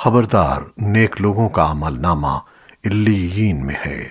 خبردار نیک لوگوں کا عمل نامہ علیین میں ہے۔